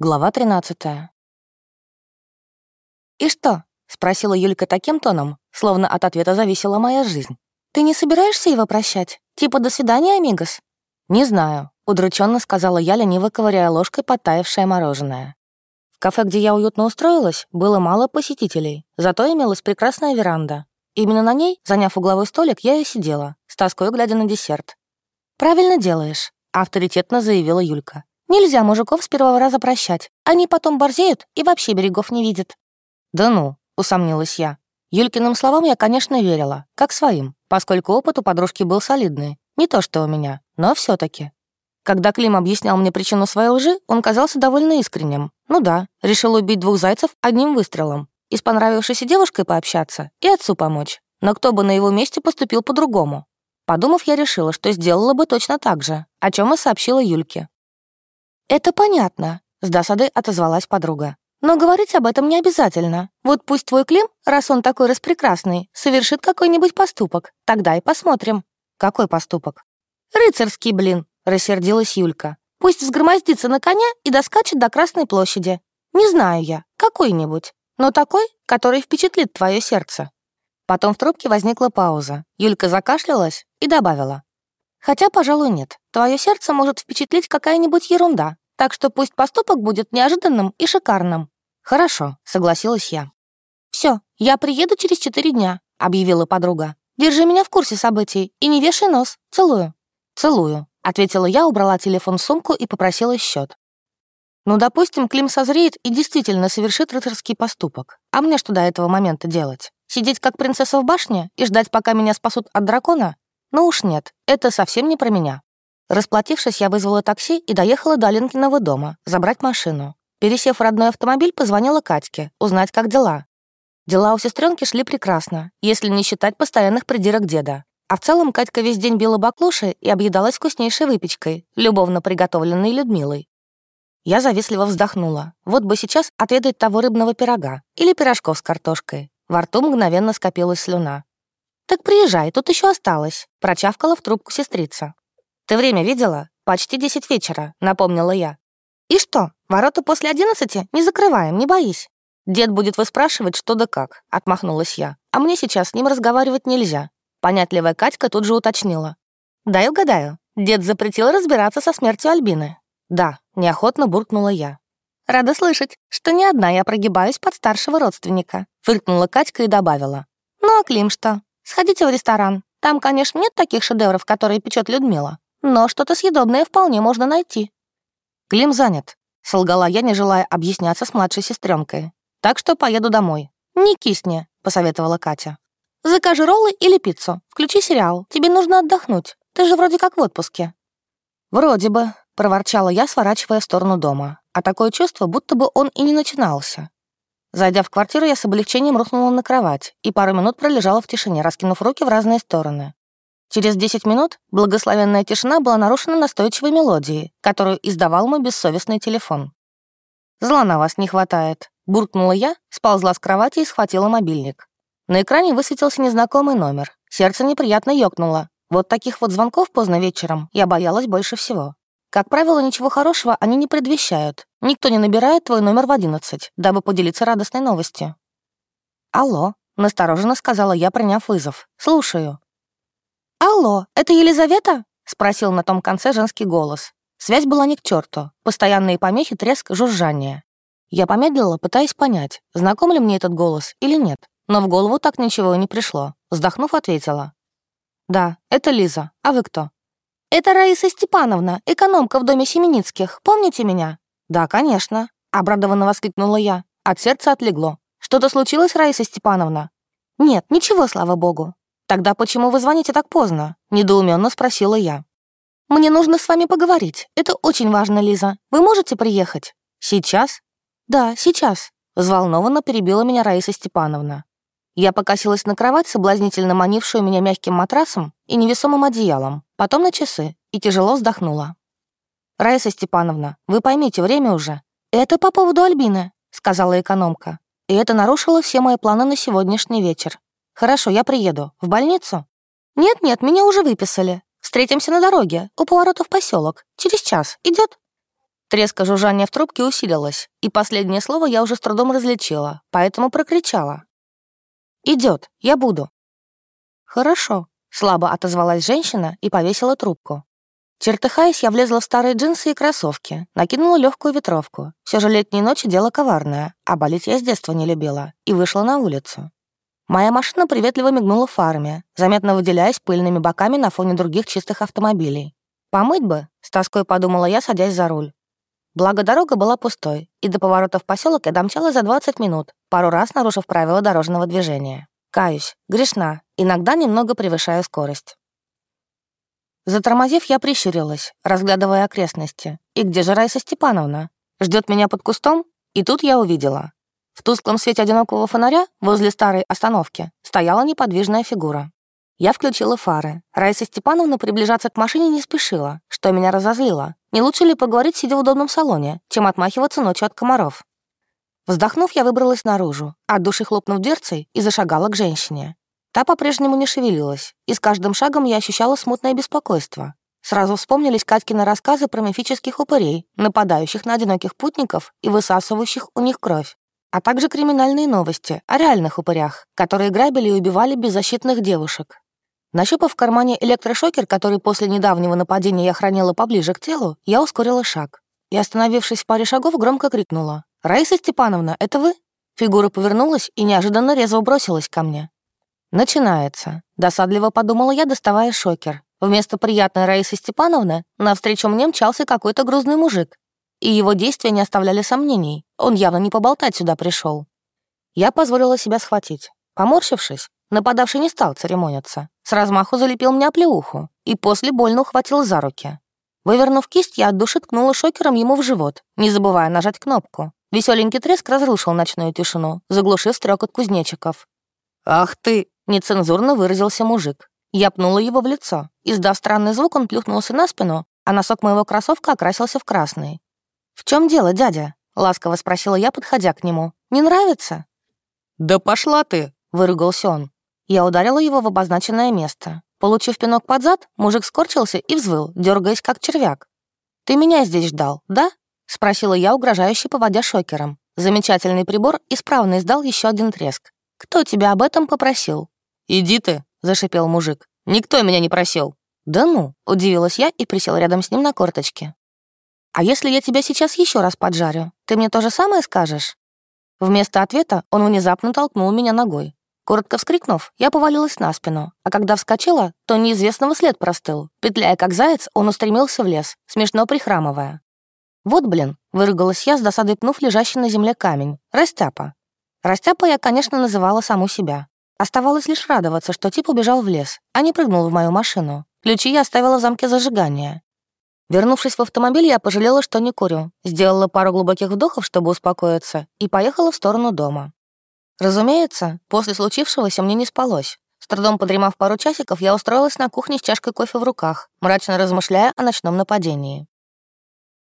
Глава 13. «И что?» — спросила Юлька таким тоном, словно от ответа зависела моя жизнь. «Ты не собираешься его прощать? Типа «до свидания, амигос»?» «Не знаю», — удрученно сказала я, лениво ковыряя ложкой подтаявшее мороженое. В кафе, где я уютно устроилась, было мало посетителей, зато имелась прекрасная веранда. Именно на ней, заняв угловой столик, я и сидела, с тоской глядя на десерт. «Правильно делаешь», — авторитетно заявила Юлька. Нельзя мужиков с первого раза прощать. Они потом борзеют и вообще берегов не видят». «Да ну», — усомнилась я. Юлькиным словам я, конечно, верила, как своим, поскольку опыт у подружки был солидный. Не то что у меня, но все таки Когда Клим объяснял мне причину своей лжи, он казался довольно искренним. Ну да, решил убить двух зайцев одним выстрелом. И с понравившейся девушкой пообщаться, и отцу помочь. Но кто бы на его месте поступил по-другому? Подумав, я решила, что сделала бы точно так же, о чем и сообщила Юльке. «Это понятно», — с досадой отозвалась подруга. «Но говорить об этом не обязательно. Вот пусть твой Клим, раз он такой распрекрасный, совершит какой-нибудь поступок. Тогда и посмотрим». «Какой поступок?» «Рыцарский, блин», — рассердилась Юлька. «Пусть взгромоздится на коня и доскачет до Красной площади. Не знаю я, какой-нибудь, но такой, который впечатлит твое сердце». Потом в трубке возникла пауза. Юлька закашлялась и добавила. Хотя, пожалуй, нет. Твое сердце может впечатлить какая-нибудь ерунда, так что пусть поступок будет неожиданным и шикарным. Хорошо, согласилась я. Все, я приеду через четыре дня, объявила подруга. Держи меня в курсе событий и не вешай нос. Целую. Целую, ответила я, убрала телефон в сумку и попросила счет. Ну, допустим, Клим созреет и действительно совершит рыцарский поступок. А мне что до этого момента делать? Сидеть как принцесса в башне и ждать, пока меня спасут от дракона? Ну уж нет, это совсем не про меня. Расплатившись, я вызвала такси и доехала до Ленкиного дома, забрать машину. Пересев в родной автомобиль, позвонила Катьке, узнать, как дела. Дела у сестренки шли прекрасно, если не считать постоянных придирок деда. А в целом Катька весь день била баклуши и объедалась вкуснейшей выпечкой, любовно приготовленной Людмилой. Я завистливо вздохнула. Вот бы сейчас отведать того рыбного пирога или пирожков с картошкой. Во рту мгновенно скопилась слюна. «Так приезжай, тут еще осталось», — прочавкала в трубку сестрица. «Ты время видела? Почти десять вечера», — напомнила я. «И что, ворота после одиннадцати не закрываем, не боись». «Дед будет выспрашивать, что да как», — отмахнулась я. «А мне сейчас с ним разговаривать нельзя». Понятливая Катька тут же уточнила. «Дай угадаю, дед запретил разбираться со смертью Альбины». «Да», — неохотно буркнула я. «Рада слышать, что не одна я прогибаюсь под старшего родственника», — фыркнула Катька и добавила. «Ну а Клим что? Сходите в ресторан. Там, конечно, нет таких шедевров, которые печет Людмила, но что-то съедобное вполне можно найти». «Клим занят», — солгала я, не желая объясняться с младшей сестренкой. «Так что поеду домой». «Не кисни», — посоветовала Катя. «Закажи роллы или пиццу. Включи сериал. Тебе нужно отдохнуть. Ты же вроде как в отпуске». «Вроде бы», — проворчала я, сворачивая в сторону дома. А такое чувство, будто бы он и не начинался. Зайдя в квартиру, я с облегчением рухнула на кровать и пару минут пролежала в тишине, раскинув руки в разные стороны. Через 10 минут благословенная тишина была нарушена настойчивой мелодией, которую издавал мой бессовестный телефон. «Зла на вас не хватает», — буркнула я, сползла с кровати и схватила мобильник. На экране высветился незнакомый номер. Сердце неприятно ёкнуло. Вот таких вот звонков поздно вечером я боялась больше всего. Как правило, ничего хорошего они не предвещают. Никто не набирает твой номер в одиннадцать, дабы поделиться радостной новостью. «Алло», — настороженно сказала я, приняв вызов. «Слушаю». «Алло, это Елизавета?» — спросил на том конце женский голос. Связь была не к черту. Постоянные помехи, треск, жужжание. Я помедлила, пытаясь понять, знаком ли мне этот голос или нет. Но в голову так ничего и не пришло. Вздохнув, ответила. «Да, это Лиза. А вы кто?» «Это Раиса Степановна, экономка в доме Семеницких. Помните меня?» «Да, конечно», — обрадованно воскликнула я. От сердца отлегло. «Что-то случилось, Раиса Степановна?» «Нет, ничего, слава богу». «Тогда почему вы звоните так поздно?» — недоуменно спросила я. «Мне нужно с вами поговорить. Это очень важно, Лиза. Вы можете приехать?» «Сейчас?» «Да, сейчас», — взволнованно перебила меня Раиса Степановна. Я покосилась на кровать, соблазнительно манившую меня мягким матрасом и невесомым одеялом, потом на часы и тяжело вздохнула. «Раиса Степановна, вы поймите, время уже». «Это по поводу Альбины», — сказала экономка. И это нарушило все мои планы на сегодняшний вечер. «Хорошо, я приеду. В больницу?» «Нет-нет, меня уже выписали. Встретимся на дороге, у поворота в поселок. Через час. Идет? Треска жужжания в трубке усилилась, и последнее слово я уже с трудом различила, поэтому прокричала. Идет, я буду». «Хорошо», — слабо отозвалась женщина и повесила трубку. Чертыхаясь, я влезла в старые джинсы и кроссовки, накинула легкую ветровку. Все же летние ночи — дело коварное, а болеть я с детства не любила, и вышла на улицу. Моя машина приветливо мигнула фарами, заметно выделяясь пыльными боками на фоне других чистых автомобилей. «Помыть бы», — с тоской подумала я, садясь за руль. Благо, дорога была пустой, и до поворота в поселок я домчала за 20 минут, пару раз нарушив правила дорожного движения. Каюсь, грешна, иногда немного превышаю скорость. Затормозив, я прищурилась, разглядывая окрестности. И где же Райса Степановна? Ждет меня под кустом? И тут я увидела. В тусклом свете одинокого фонаря возле старой остановки стояла неподвижная фигура. Я включила фары. Раиса Степановна приближаться к машине не спешила, что меня разозлило. Не лучше ли поговорить, сидя в удобном салоне, чем отмахиваться ночью от комаров? Вздохнув, я выбралась наружу, от души хлопнув дверцей и зашагала к женщине. Та по-прежнему не шевелилась, и с каждым шагом я ощущала смутное беспокойство. Сразу вспомнились Катькины рассказы про мифических упырей, нападающих на одиноких путников и высасывающих у них кровь, а также криминальные новости о реальных упырях, которые грабили и убивали беззащитных девушек. Нащупав в кармане электрошокер, который после недавнего нападения я хранила поближе к телу, я ускорила шаг. И, остановившись в паре шагов, громко крикнула. «Раиса Степановна, это вы?» Фигура повернулась и неожиданно резво бросилась ко мне. «Начинается», — досадливо подумала я, доставая шокер. Вместо приятной Раисы Степановны навстречу мне мчался какой-то грузный мужик. И его действия не оставляли сомнений. Он явно не поболтать сюда пришел. Я позволила себя схватить. Поморщившись, нападавший не стал церемониться. С размаху залепил мне оплеуху и после больно ухватил за руки. Вывернув кисть, я от души ткнула шокером ему в живот, не забывая нажать кнопку. Веселенький треск разрушил ночную тишину, заглушив стрекот кузнечиков. «Ах ты!» — нецензурно выразился мужик. Я пнула его в лицо. Издав странный звук, он плюхнулся на спину, а носок моего кроссовка окрасился в красный. «В чем дело, дядя?» — ласково спросила я, подходя к нему. «Не нравится?» «Да пошла ты!» — выругался он. Я ударила его в обозначенное место. Получив пинок под зад, мужик скорчился и взвыл, дергаясь как червяк. «Ты меня здесь ждал, да?» — спросила я, угрожающе поводя шокером. Замечательный прибор исправно издал еще один треск. «Кто тебя об этом попросил?» «Иди ты», — зашипел мужик. «Никто меня не просил». «Да ну», — удивилась я и присела рядом с ним на корточке. «А если я тебя сейчас еще раз поджарю, ты мне то же самое скажешь?» Вместо ответа он внезапно толкнул меня ногой. Коротко вскрикнув, я повалилась на спину, а когда вскочила, то неизвестного след простыл. Петляя как заяц, он устремился в лес, смешно прихрамывая. «Вот, блин», — выругалась я, с досадой пнув лежащий на земле камень. «Растяпа». Растяпа я, конечно, называла саму себя. Оставалось лишь радоваться, что тип убежал в лес, а не прыгнул в мою машину. Ключи я оставила в замке зажигания. Вернувшись в автомобиль, я пожалела, что не курю, сделала пару глубоких вдохов, чтобы успокоиться, и поехала в сторону дома. Разумеется, после случившегося мне не спалось. С трудом подремав пару часиков, я устроилась на кухне с чашкой кофе в руках, мрачно размышляя о ночном нападении.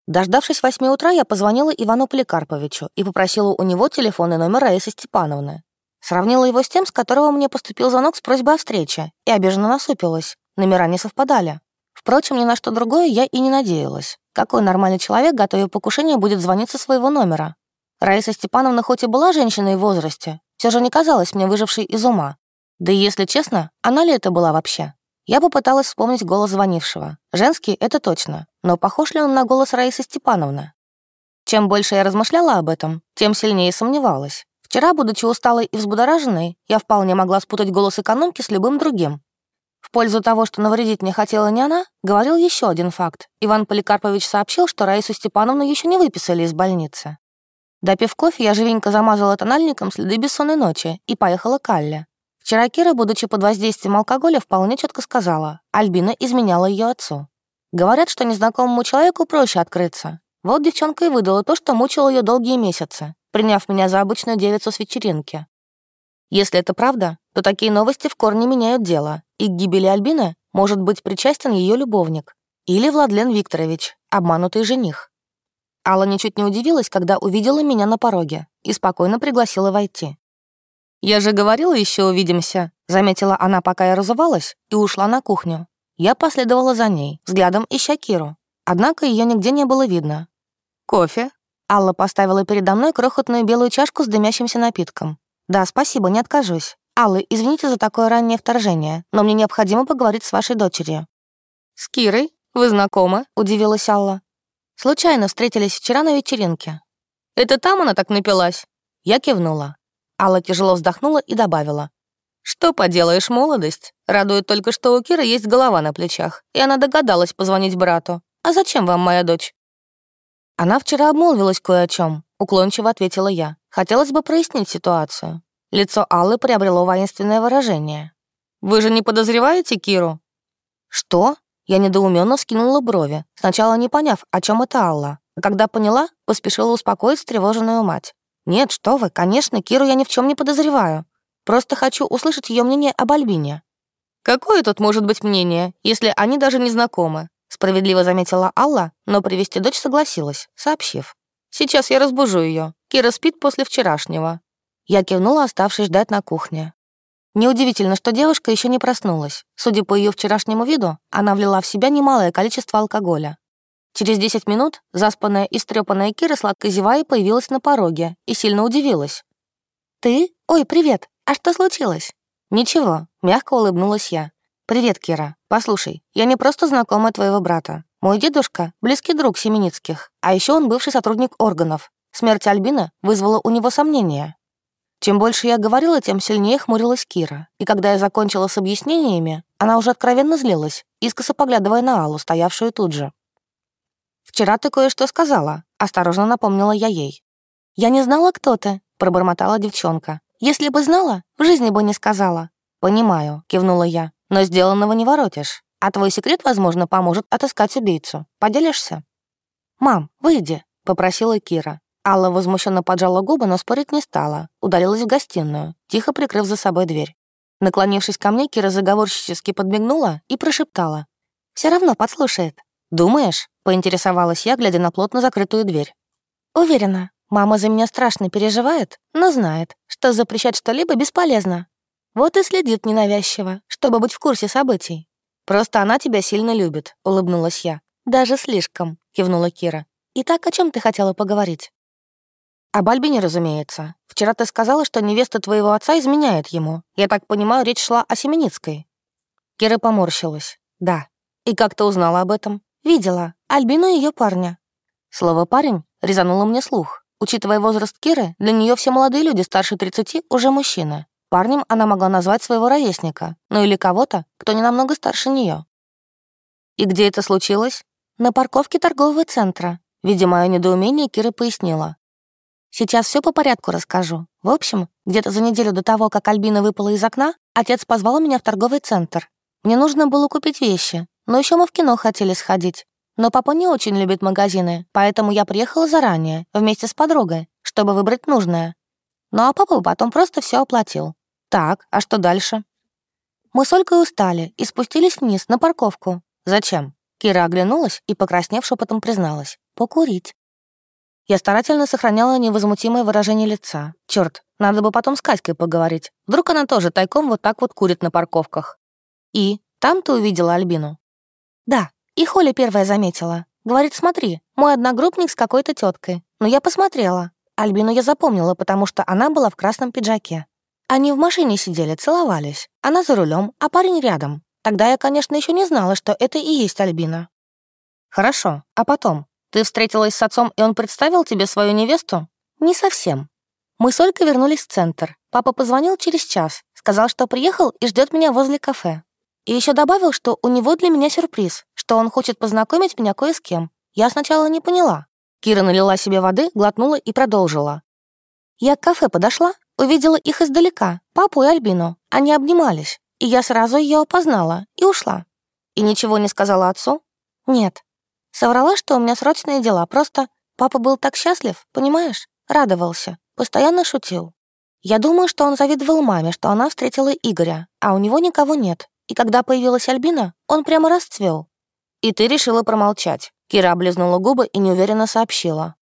Дождавшись восьми утра, я позвонила Ивану Поликарповичу и попросила у него телефонный номер Раисы Степановны. Сравнила его с тем, с которого мне поступил звонок с просьбой о встрече, и обиженно насупилась. Номера не совпадали. Впрочем, ни на что другое я и не надеялась. Какой нормальный человек, готовя покушение, будет звонить со своего номера? Раиса Степановна хоть и была женщиной в возрасте, все же не казалась мне выжившей из ума. Да и если честно, она ли это была вообще? Я попыталась вспомнить голос звонившего. Женский — это точно, но похож ли он на голос Раисы Степановны? Чем больше я размышляла об этом, тем сильнее сомневалась. Вчера, будучи усталой и взбудораженной, я вполне могла спутать голос экономки с любым другим. В пользу того, что навредить мне хотела не она, говорил еще один факт. Иван Поликарпович сообщил, что Раису Степановну еще не выписали из больницы. Допив кофе, я живенько замазала тональником следы бессонной ночи и поехала к Алле. Вчера Кира, будучи под воздействием алкоголя, вполне четко сказала, Альбина изменяла ее отцу. Говорят, что незнакомому человеку проще открыться. Вот девчонка и выдала то, что мучило ее долгие месяцы, приняв меня за обычную девицу с вечеринки. Если это правда, то такие новости в корне меняют дело, и к гибели Альбины может быть причастен ее любовник или Владлен Викторович, обманутый жених. Алла ничуть не удивилась, когда увидела меня на пороге и спокойно пригласила войти. «Я же говорила, еще увидимся», — заметила она, пока я разувалась, и ушла на кухню. Я последовала за ней, взглядом ища Киру. Однако ее нигде не было видно. Кофе?» Алла поставила передо мной крохотную белую чашку с дымящимся напитком. «Да, спасибо, не откажусь. Алла, извините за такое раннее вторжение, но мне необходимо поговорить с вашей дочерью». «С Кирой? Вы знакомы?» — удивилась Алла. «Случайно встретились вчера на вечеринке». «Это там она так напилась?» Я кивнула. Алла тяжело вздохнула и добавила. «Что поделаешь, молодость? Радует только, что у Киры есть голова на плечах, и она догадалась позвонить брату. А зачем вам моя дочь?» Она вчера обмолвилась кое о чем, уклончиво ответила я. Хотелось бы прояснить ситуацию. Лицо Аллы приобрело воинственное выражение. «Вы же не подозреваете Киру?» «Что?» Я недоуменно вскинула брови, сначала не поняв, о чем это Алла. А когда поняла, поспешила успокоить встревоженную мать. «Нет, что вы, конечно, Киру я ни в чем не подозреваю. Просто хочу услышать ее мнение об Альбине». «Какое тут может быть мнение, если они даже не знакомы?» Справедливо заметила Алла, но привести дочь согласилась, сообщив. «Сейчас я разбужу ее. Кира спит после вчерашнего». Я кивнула, оставшись ждать на кухне. Неудивительно, что девушка еще не проснулась. Судя по ее вчерашнему виду, она влила в себя немалое количество алкоголя. Через 10 минут заспанная и стрёпанная Кира сладко зевая появилась на пороге и сильно удивилась. «Ты? Ой, привет! А что случилось?» «Ничего», — мягко улыбнулась я. «Привет, Кира. Послушай, я не просто знакомая твоего брата. Мой дедушка — близкий друг Семеницких, а еще он бывший сотрудник органов. Смерть Альбина вызвала у него сомнения. Чем больше я говорила, тем сильнее хмурилась Кира. И когда я закончила с объяснениями, она уже откровенно злилась, искоса поглядывая на Аллу, стоявшую тут же. «Вчера ты кое-что сказала», — осторожно напомнила я ей. «Я не знала, кто ты», — пробормотала девчонка. «Если бы знала, в жизни бы не сказала». «Понимаю», — кивнула я. Но сделанного не воротишь. А твой секрет, возможно, поможет отыскать убийцу. Поделишься?» «Мам, выйди», — попросила Кира. Алла возмущенно поджала губы, но спорить не стала. Удалилась в гостиную, тихо прикрыв за собой дверь. Наклонившись ко мне, Кира заговорщически подмигнула и прошептала. «Все равно подслушает». «Думаешь?» — поинтересовалась я, глядя на плотно закрытую дверь. «Уверена, мама за меня страшно переживает, но знает, что запрещать что-либо бесполезно. Вот и следит ненавязчиво, чтобы быть в курсе событий. Просто она тебя сильно любит, улыбнулась я. Даже слишком, кивнула Кира. Итак, о чем ты хотела поговорить? Об Альбине, разумеется. Вчера ты сказала, что невеста твоего отца изменяет ему. Я так понимаю, речь шла о Семеницкой. Кира поморщилась. Да. И как ты узнала об этом? Видела. Альбину и ее парня. Слово «парень» резануло мне слух. Учитывая возраст Киры, для нее все молодые люди старше 30 уже мужчины. Парнем она могла назвать своего ровесника, ну или кого-то, кто не намного старше нее. И где это случилось? На парковке торгового центра. Видя мое недоумение, Кира пояснила. Сейчас все по порядку расскажу. В общем, где-то за неделю до того, как Альбина выпала из окна, отец позвал меня в торговый центр. Мне нужно было купить вещи, но еще мы в кино хотели сходить. Но папа не очень любит магазины, поэтому я приехала заранее, вместе с подругой, чтобы выбрать нужное. Ну а папа потом просто все оплатил. «Так, а что дальше?» Мы с Олькой устали и спустились вниз на парковку. «Зачем?» Кира оглянулась и, покраснев, шепотом призналась. «Покурить». Я старательно сохраняла невозмутимое выражение лица. Черт, надо бы потом с Катькой поговорить. Вдруг она тоже тайком вот так вот курит на парковках. «И? Там ты увидела Альбину?» «Да, и Холя первая заметила. Говорит, смотри, мой одногруппник с какой-то теткой. Но я посмотрела. Альбину я запомнила, потому что она была в красном пиджаке. Они в машине сидели, целовались. Она за рулем, а парень рядом. Тогда я, конечно, еще не знала, что это и есть Альбина. Хорошо, а потом? Ты встретилась с отцом, и он представил тебе свою невесту? Не совсем. Мы с Олькой вернулись в центр. Папа позвонил через час, сказал, что приехал и ждет меня возле кафе. И еще добавил, что у него для меня сюрприз, что он хочет познакомить меня кое с кем. Я сначала не поняла. Кира налила себе воды, глотнула и продолжила. Я к кафе подошла, Увидела их издалека, папу и Альбину. Они обнимались, и я сразу ее опознала и ушла. И ничего не сказала отцу? Нет. Соврала, что у меня срочные дела, просто папа был так счастлив, понимаешь? Радовался, постоянно шутил. Я думаю, что он завидовал маме, что она встретила Игоря, а у него никого нет. И когда появилась Альбина, он прямо расцвел. И ты решила промолчать. Кира облизнула губы и неуверенно сообщила.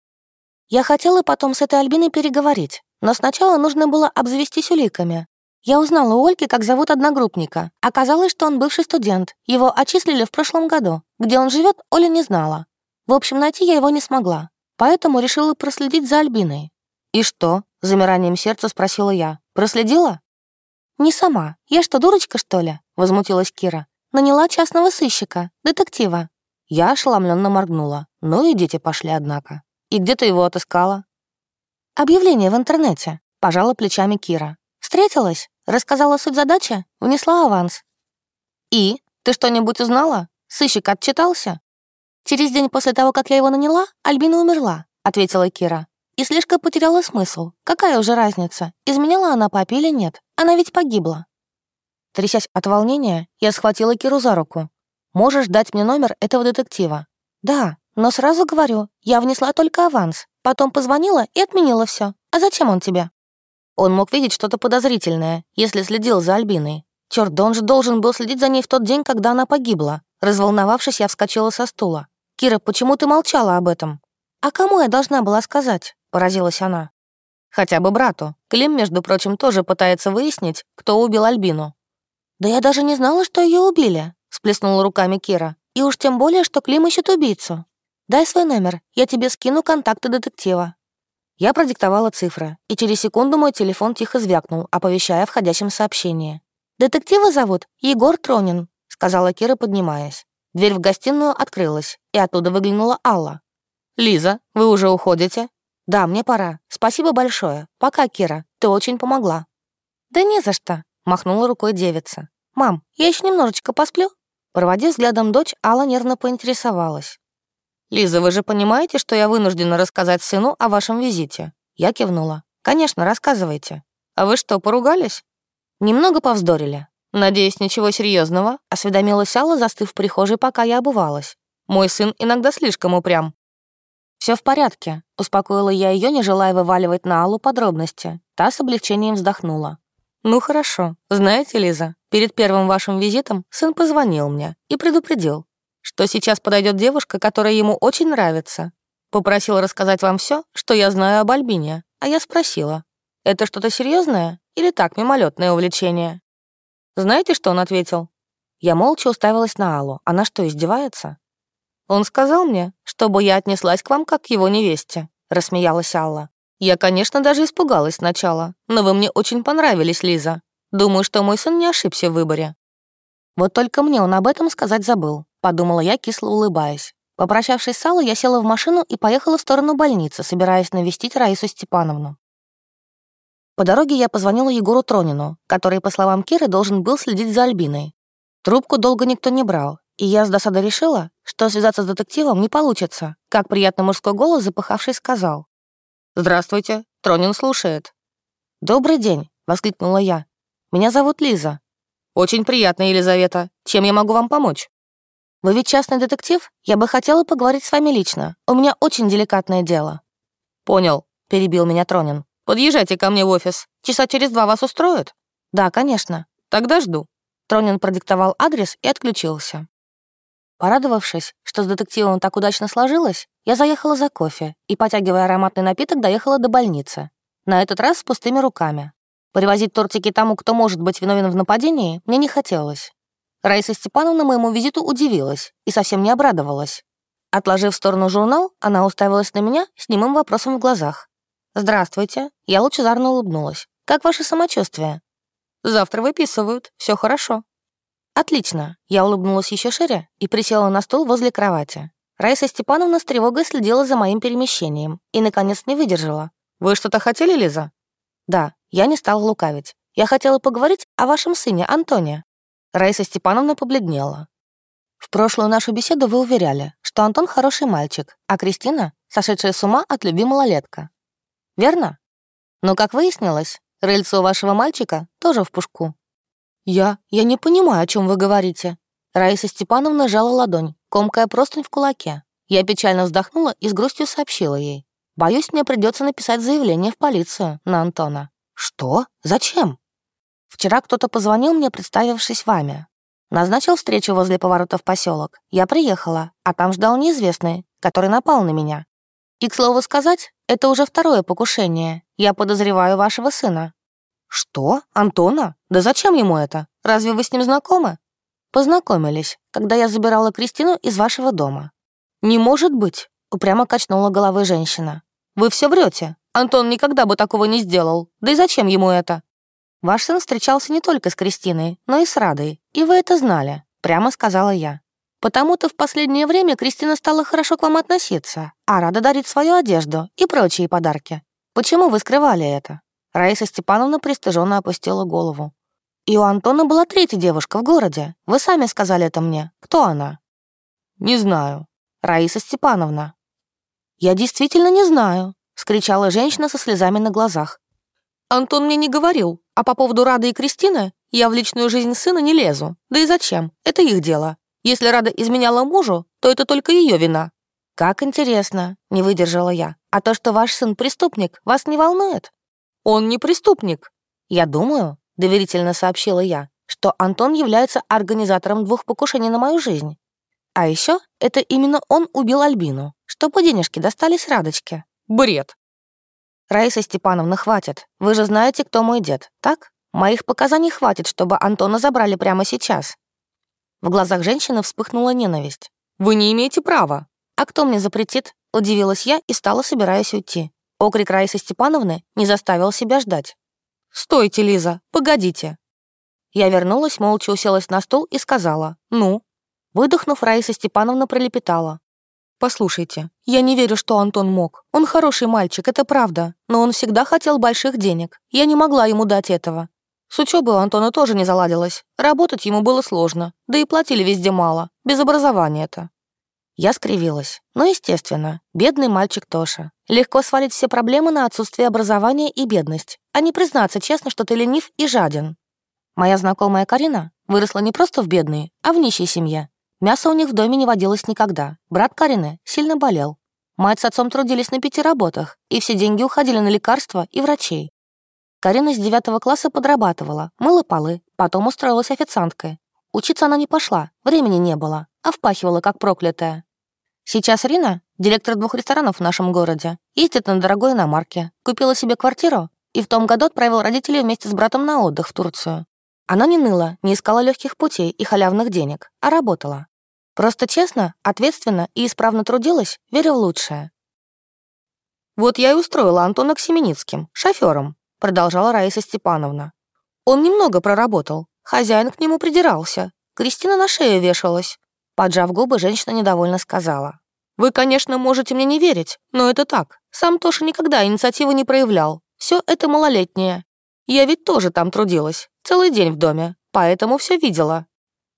Я хотела потом с этой Альбиной переговорить, но сначала нужно было обзавестись уликами. Я узнала у Ольги, как зовут одногруппника. Оказалось, что он бывший студент. Его отчислили в прошлом году. Где он живет, Оля не знала. В общем, найти я его не смогла. поэтому решила проследить за Альбиной. «И что?» — замиранием сердца спросила я. «Проследила?» «Не сама. Я что, дурочка, что ли?» — возмутилась Кира. «Наняла частного сыщика, детектива». Я ошеломленно моргнула. Ну и дети пошли, однако. «И где ты его отыскала?» «Объявление в интернете», — пожала плечами Кира. «Встретилась, рассказала суть задачи, внесла аванс». «И? Ты что-нибудь узнала? Сыщик отчитался?» «Через день после того, как я его наняла, Альбина умерла», — ответила Кира. «И слишком потеряла смысл. Какая уже разница, изменяла она папе или нет? Она ведь погибла». Трясясь от волнения, я схватила Киру за руку. «Можешь дать мне номер этого детектива?» «Да, но сразу говорю, я внесла только аванс. Потом позвонила и отменила все. А зачем он тебе?» Он мог видеть что-то подозрительное, если следил за Альбиной. Черт, да он же должен был следить за ней в тот день, когда она погибла. Разволновавшись, я вскочила со стула. «Кира, почему ты молчала об этом?» «А кому я должна была сказать?» — поразилась она. «Хотя бы брату. Клим, между прочим, тоже пытается выяснить, кто убил Альбину». «Да я даже не знала, что ее убили», — сплеснула руками Кира. «И уж тем более, что Клим ищет убийцу. Дай свой номер, я тебе скину контакты детектива». Я продиктовала цифры, и через секунду мой телефон тихо звякнул, оповещая о входящем сообщении. «Детектива зовут Егор Тронин», — сказала Кира, поднимаясь. Дверь в гостиную открылась, и оттуда выглянула Алла. «Лиза, вы уже уходите?» «Да, мне пора. Спасибо большое. Пока, Кира. Ты очень помогла». «Да не за что», — махнула рукой девица. «Мам, я еще немножечко посплю?» Проводив взглядом дочь, Алла нервно поинтересовалась. «Лиза, вы же понимаете, что я вынуждена рассказать сыну о вашем визите?» Я кивнула. «Конечно, рассказывайте. А вы что, поругались?» Немного повздорили. «Надеюсь, ничего серьезного, осведомилась Алла, застыв в прихожей, пока я обувалась. «Мой сын иногда слишком упрям». Все в порядке», — успокоила я ее, не желая вываливать на Аллу подробности. Та с облегчением вздохнула. «Ну хорошо. Знаете, Лиза, перед первым вашим визитом сын позвонил мне и предупредил что сейчас подойдет девушка, которая ему очень нравится. Попросил рассказать вам все, что я знаю об Альбине, а я спросила, это что-то серьезное или так мимолетное увлечение? Знаете, что он ответил? Я молча уставилась на Аллу. Она что, издевается? Он сказал мне, чтобы я отнеслась к вам как к его невесте, рассмеялась Алла. Я, конечно, даже испугалась сначала, но вы мне очень понравились, Лиза. Думаю, что мой сын не ошибся в выборе. Вот только мне он об этом сказать забыл. Подумала я, кисло улыбаясь. Попрощавшись с Аллой, я села в машину и поехала в сторону больницы, собираясь навестить Раису Степановну. По дороге я позвонила Егору Тронину, который, по словам Киры, должен был следить за Альбиной. Трубку долго никто не брал, и я с досадой решила, что связаться с детективом не получится, как приятный мужской голос, запыхавший, сказал. «Здравствуйте, Тронин слушает». «Добрый день», — воскликнула я. «Меня зовут Лиза». «Очень приятно, Елизавета. Чем я могу вам помочь?» «Вы ведь частный детектив? Я бы хотела поговорить с вами лично. У меня очень деликатное дело». «Понял», — перебил меня Тронин. «Подъезжайте ко мне в офис. Часа через два вас устроят?» «Да, конечно. Тогда жду». Тронин продиктовал адрес и отключился. Порадовавшись, что с детективом так удачно сложилось, я заехала за кофе и, потягивая ароматный напиток, доехала до больницы. На этот раз с пустыми руками. Привозить тортики тому, кто может быть виновен в нападении, мне не хотелось. Раиса Степановна моему визиту удивилась и совсем не обрадовалась. Отложив в сторону журнал, она уставилась на меня с немым вопросом в глазах. «Здравствуйте». Я лучезарно улыбнулась. «Как ваше самочувствие?» «Завтра выписывают. Все хорошо». «Отлично». Я улыбнулась еще шире и присела на стул возле кровати. Раиса Степановна с тревогой следила за моим перемещением и, наконец, не выдержала. «Вы что-то хотели, Лиза?» «Да, я не стала лукавить. Я хотела поговорить о вашем сыне, Антоне». Раиса Степановна побледнела. «В прошлую нашу беседу вы уверяли, что Антон хороший мальчик, а Кристина — сошедшая с ума от любви малолетка. Верно? Но, как выяснилось, рыльце у вашего мальчика тоже в пушку». «Я... я не понимаю, о чем вы говорите». Раиса Степановна жала ладонь, комкая простынь в кулаке. Я печально вздохнула и с грустью сообщила ей. «Боюсь, мне придется написать заявление в полицию на Антона». «Что? Зачем?» Вчера кто-то позвонил мне, представившись вами. Назначил встречу возле поворота в поселок. Я приехала, а там ждал неизвестный, который напал на меня. И, к слову сказать, это уже второе покушение. Я подозреваю вашего сына». «Что? Антона? Да зачем ему это? Разве вы с ним знакомы?» «Познакомились, когда я забирала Кристину из вашего дома». «Не может быть!» упрямо качнула головой женщина. «Вы все врете. Антон никогда бы такого не сделал. Да и зачем ему это?» «Ваш сын встречался не только с Кристиной, но и с Радой, и вы это знали», — прямо сказала я. «Потому-то в последнее время Кристина стала хорошо к вам относиться, а Рада дарит свою одежду и прочие подарки. Почему вы скрывали это?» Раиса Степановна пристыженно опустила голову. «И у Антона была третья девушка в городе. Вы сами сказали это мне. Кто она?» «Не знаю. Раиса Степановна». «Я действительно не знаю», — скричала женщина со слезами на глазах. «Антон мне не говорил, а по поводу Рады и Кристины я в личную жизнь сына не лезу. Да и зачем? Это их дело. Если Рада изменяла мужу, то это только ее вина». «Как интересно», — не выдержала я. «А то, что ваш сын преступник, вас не волнует?» «Он не преступник». «Я думаю», — доверительно сообщила я, «что Антон является организатором двух покушений на мою жизнь. А еще это именно он убил Альбину, чтобы денежки достались Радочке». «Бред». «Раиса Степановна, хватит. Вы же знаете, кто мой дед, так? Моих показаний хватит, чтобы Антона забрали прямо сейчас». В глазах женщины вспыхнула ненависть. «Вы не имеете права». «А кто мне запретит?» — удивилась я и стала, собираясь уйти. Окрик Раисы Степановны не заставил себя ждать. «Стойте, Лиза, погодите!» Я вернулась, молча уселась на стул и сказала «Ну?». Выдохнув, Раиса Степановна пролепетала. «Послушайте, я не верю, что Антон мог. Он хороший мальчик, это правда, но он всегда хотел больших денег. Я не могла ему дать этого. С учебой у Антона тоже не заладилось. Работать ему было сложно, да и платили везде мало. Без образования-то. Я скривилась. Ну, естественно, бедный мальчик Тоша. Легко свалить все проблемы на отсутствие образования и бедность, а не признаться честно, что ты ленив и жаден. Моя знакомая Карина выросла не просто в бедной, а в нищей семье. Мяса у них в доме не водилось никогда. Брат Карины сильно болел. Мать с отцом трудились на пяти работах, и все деньги уходили на лекарства и врачей. Карина с девятого класса подрабатывала, мыла полы, потом устроилась официанткой. Учиться она не пошла, времени не было, а впахивала как проклятая. Сейчас Рина, директор двух ресторанов в нашем городе, ездит на дорогой иномарке, купила себе квартиру и в том году отправил родителей вместе с братом на отдых в Турцию. Она не ныла, не искала легких путей и халявных денег, а работала. Просто честно, ответственно и исправно трудилась, веря в лучшее. «Вот я и устроила Антона к Семеницким, шофером», продолжала Раиса Степановна. «Он немного проработал. Хозяин к нему придирался. Кристина на шею вешалась. Поджав губы, женщина недовольно сказала. «Вы, конечно, можете мне не верить, но это так. Сам Тоша никогда инициативы не проявлял. Все это малолетнее. Я ведь тоже там трудилась. Целый день в доме. Поэтому все видела».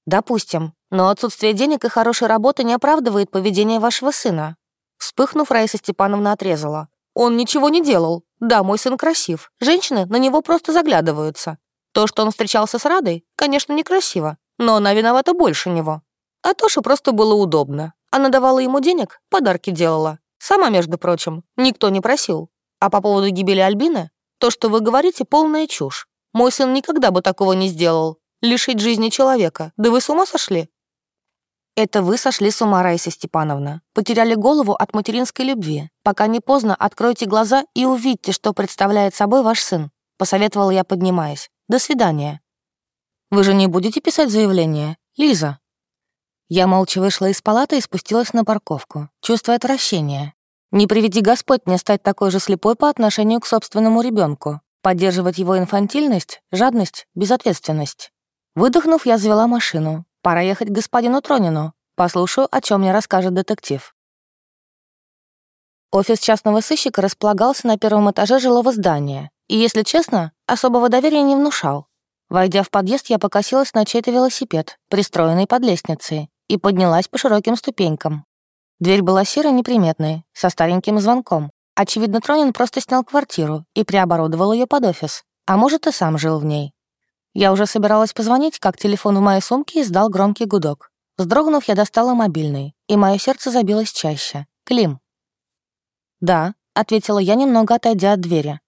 «Допустим. Но отсутствие денег и хорошей работы не оправдывает поведение вашего сына». Вспыхнув, Раиса Степановна отрезала. «Он ничего не делал. Да, мой сын красив. Женщины на него просто заглядываются. То, что он встречался с Радой, конечно, некрасиво, но она виновата больше него. А Тоше просто было удобно. Она давала ему денег, подарки делала. Сама, между прочим, никто не просил. А по поводу гибели Альбины, то, что вы говорите, полная чушь. Мой сын никогда бы такого не сделал. Лишить жизни человека. Да вы с ума сошли? Это вы сошли с ума, Раиса Степановна. Потеряли голову от материнской любви. Пока не поздно, откройте глаза и увидьте, что представляет собой ваш сын. Посоветовала я, поднимаясь. До свидания. Вы же не будете писать заявление? Лиза, я молча вышла из палаты и спустилась на парковку, чувствуя отвращение. Не приведи Господь мне стать такой же слепой по отношению к собственному ребенку, поддерживать его инфантильность, жадность, безответственность. Выдохнув, я завела машину. Пора ехать к господину Тронину. Послушаю, о чем мне расскажет детектив. Офис частного сыщика располагался на первом этаже жилого здания, и, если честно, особого доверия не внушал. Войдя в подъезд, я покосилась на чей-то велосипед, пристроенный под лестницей, и поднялась по широким ступенькам. Дверь была серой неприметной, со стареньким звонком. Очевидно, Тронин просто снял квартиру и преоборудовал ее под офис, а может, и сам жил в ней. Я уже собиралась позвонить, как телефон в моей сумке издал громкий гудок. Вздрогнув, я достала мобильный, и мое сердце забилось чаще. Клим. «Да», — ответила я, немного отойдя от двери.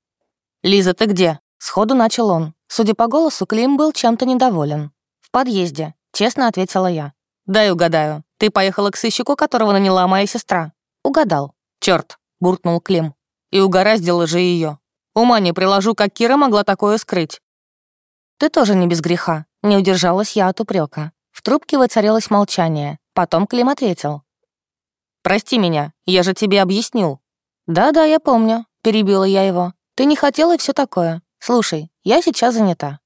«Лиза, ты где?» — сходу начал он. Судя по голосу, Клим был чем-то недоволен. «В подъезде», — честно ответила я. «Дай угадаю. Ты поехала к сыщику, которого наняла моя сестра». «Угадал». «Чёрт», — буркнул Клим. «И угораздило же ее. Ума не приложу, как Кира могла такое скрыть». «Ты тоже не без греха», — не удержалась я от упрека. В трубке воцарилось молчание. Потом Клим ответил. «Прости меня, я же тебе объяснил». «Да-да, я помню», — перебила я его. «Ты не хотела и все такое. Слушай, я сейчас занята».